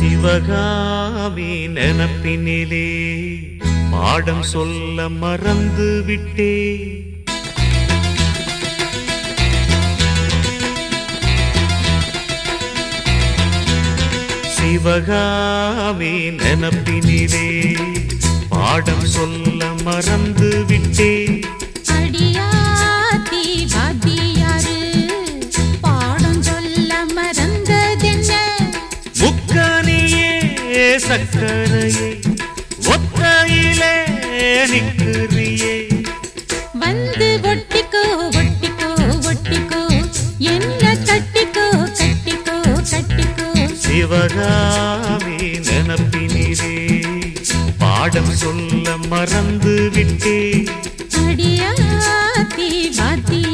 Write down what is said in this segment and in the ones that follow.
சிவகாமி நினப்பினிலே பாடம் சொல்ல மறந்து விட்டே. சிவகாமி நினப்பினிலே பாடம் சொல்ல மறந்து விட்டே. சக்கரையே ஒத்தையிலே நிற்கிறியே வந்து ஒட்டிக்கோ ஒட்டிக்கோ ஒட்டிக்கோ. என்ன கட்டிக்கோ கட்டிக்கோ கட்டிக்கோ. சிவகாமி நினப்பினிலே பாடம் சொல்ல மறந்து விட்டே அடியாத்தி வாத்தியாரு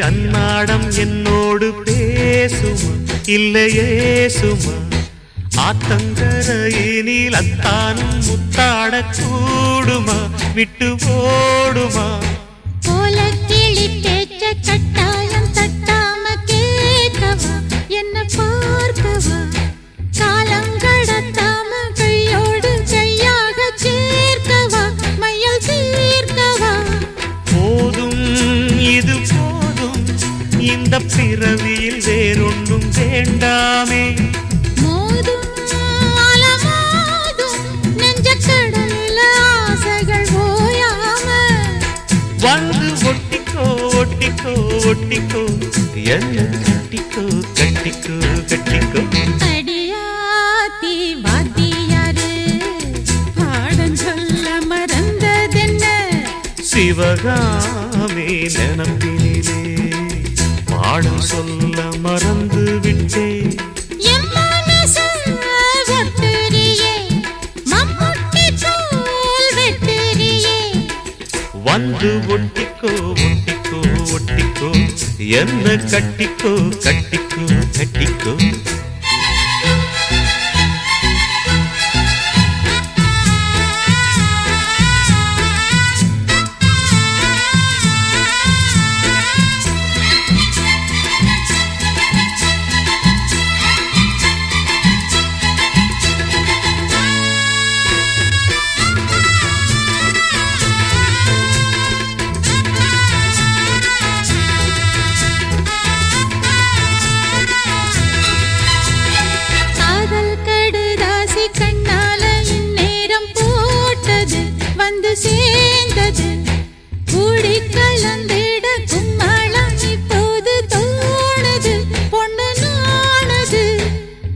அன்னாடம் என்னோடு பேசுமா? இல்லையே சுமா ஆத்தங்கரையினில் அத்தானும் முத்தாடக் கூடுமா? விட்டு போடுமா? இந்த பிறவியில் வேறொன்றும் வேண்டாமே. வந்து ஒட்டிக்கோ ஒட்டிக்கோ ஒட்டிக்கோ என்ன கட்டிக்கோ கட்டிக்கோ கட்டிக்கோ. அடியாத்தி வாத்தியாரு பாடம் சொல்ல மறந்ததென்ன? சிவகாமி பாடம் சொல்ல மறந்து விட்டே. வந்து ஒட்டிக்கோ ஒட்டிக்கோ ஒட்டிக்கோ. என்ன கட்டிக்கோ கட்டிக்கோ கட்டிக்கோ. வந்து சேர்ந்தது. கூடி கலந்திட கும்மாளம் இப்போது தோணுது. பொண்ணு நானது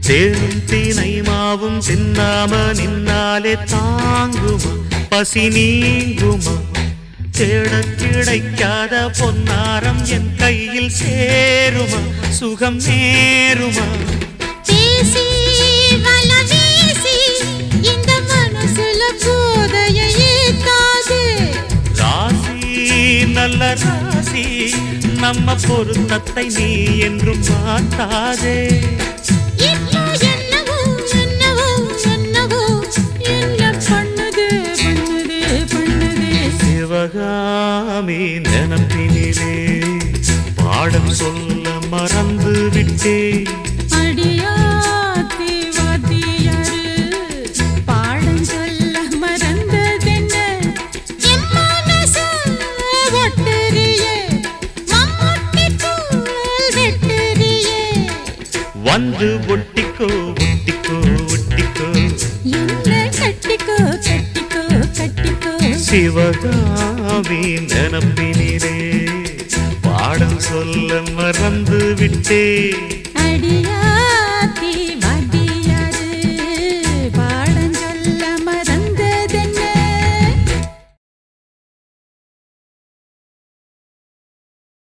தேனும் தீனை மாவும் தின்னாம நின்னாலே தாங்குமா? பசி நீங்குமா? தேடக் கிடைக்காத பொன்னாரம் என் கையில் சேருமா? சுகம் நேருமா? பேசி நல்ல ராசி நம்ம பொருத்தத்தை நீ என்றும் மாட்டாதே சிவகாமி நினப்பினிலே பாடம் சொல்ல மறந்து விட்டே வந்து ஒட்டிக்கோ ஒட்டிக்கோ ஒட்டிக்கோ. கட்டிக்கோ கட்டிக்கோ கட்டிக்கோ. சிவகாமி நினப்பினிலே பாடம் சொல்ல மறந்து விட்டே அடியா